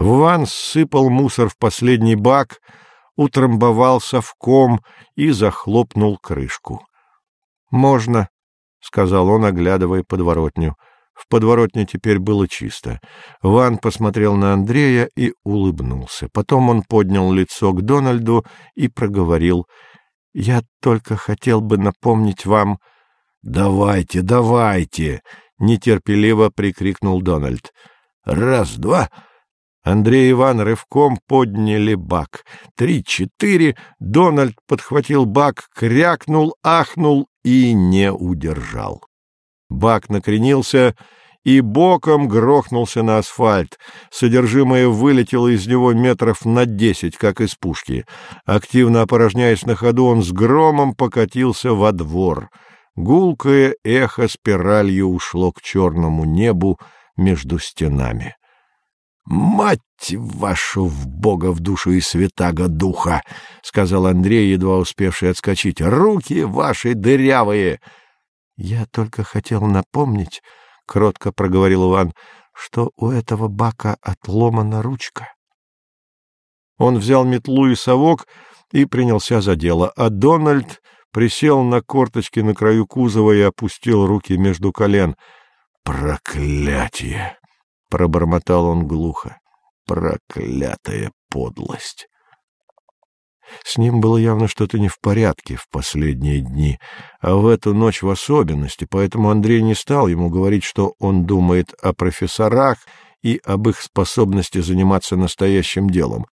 Ван сыпал мусор в последний бак, утрамбовал совком и захлопнул крышку. — Можно, — сказал он, оглядывая подворотню. В подворотне теперь было чисто. Ван посмотрел на Андрея и улыбнулся. Потом он поднял лицо к Дональду и проговорил. — Я только хотел бы напомнить вам... — Давайте, давайте! — нетерпеливо прикрикнул Дональд. — Раз, два... Андрей и Иван рывком подняли бак. Три-четыре. Дональд подхватил бак, крякнул, ахнул и не удержал. Бак накренился и боком грохнулся на асфальт. Содержимое вылетело из него метров на десять, как из пушки. Активно опорожняясь на ходу, он с громом покатился во двор. Гулкое эхо спиралью ушло к черному небу между стенами. «Мать вашу в бога в душу и святаго духа!» — сказал Андрей, едва успевший отскочить. «Руки ваши дырявые!» «Я только хотел напомнить, — кротко проговорил Иван, — что у этого бака отломана ручка». Он взял метлу и совок и принялся за дело, а Дональд присел на корточки на краю кузова и опустил руки между колен. «Проклятие!» — пробормотал он глухо. «Проклятая подлость!» С ним было явно что-то не в порядке в последние дни, а в эту ночь в особенности, поэтому Андрей не стал ему говорить, что он думает о профессорах и об их способности заниматься настоящим делом.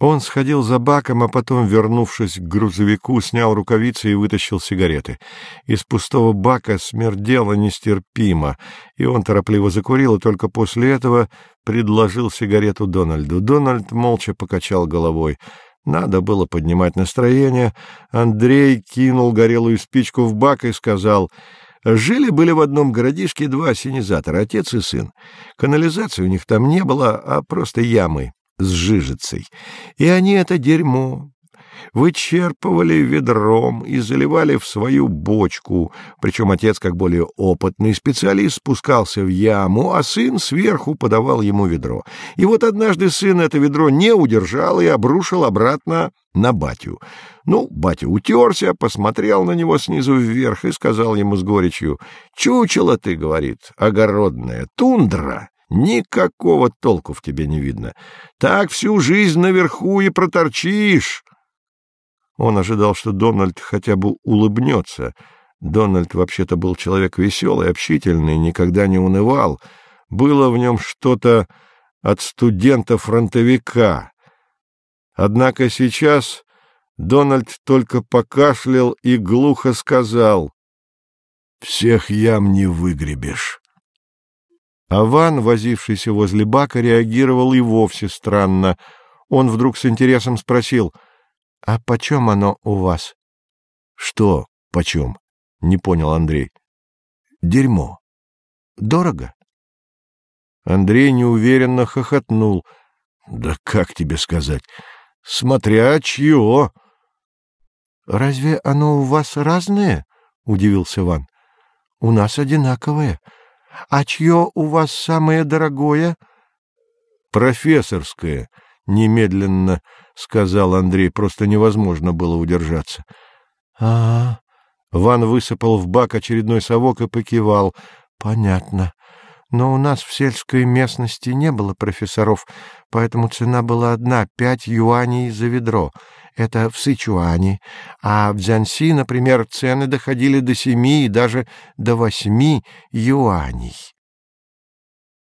Он сходил за баком, а потом, вернувшись к грузовику, снял рукавицы и вытащил сигареты. Из пустого бака смердело нестерпимо, и он торопливо закурил, и только после этого предложил сигарету Дональду. Дональд молча покачал головой. Надо было поднимать настроение. Андрей кинул горелую спичку в бак и сказал... Жили-были в одном городишке два ассенизатора, отец и сын. Канализации у них там не было, а просто ямы с жижицей, и они это дерьмо вычерпывали ведром и заливали в свою бочку, причем отец, как более опытный специалист, спускался в яму, а сын сверху подавал ему ведро. И вот однажды сын это ведро не удержал и обрушил обратно на батю. Ну, батя утерся, посмотрел на него снизу вверх и сказал ему с горечью, «Чучело ты, — говорит, — огородная, тундра». Никакого толку в тебе не видно. Так всю жизнь наверху и проторчишь. Он ожидал, что Дональд хотя бы улыбнется. Дональд вообще-то был человек веселый, общительный, никогда не унывал. Было в нем что-то от студента-фронтовика. Однако сейчас Дональд только покашлял и глухо сказал «Всех ям не выгребешь». А Ван, возившийся возле бака, реагировал и вовсе странно. Он вдруг с интересом спросил, «А почем оно у вас?» «Что почем?» — не понял Андрей. «Дерьмо. Дорого?» Андрей неуверенно хохотнул. «Да как тебе сказать? Смотря чье!» «Разве оно у вас разное?» — удивился Ван. «У нас одинаковое. А чье у вас самое дорогое? — Профессорское, — немедленно сказал Андрей. Просто невозможно было удержаться. — А, Ван высыпал в бак очередной совок и покивал. — Понятно. Но у нас в сельской местности не было профессоров, поэтому цена была одна — пять юаней за ведро. Это в Сычуане. А в Дзянси, например, цены доходили до семи и даже до восьми юаней.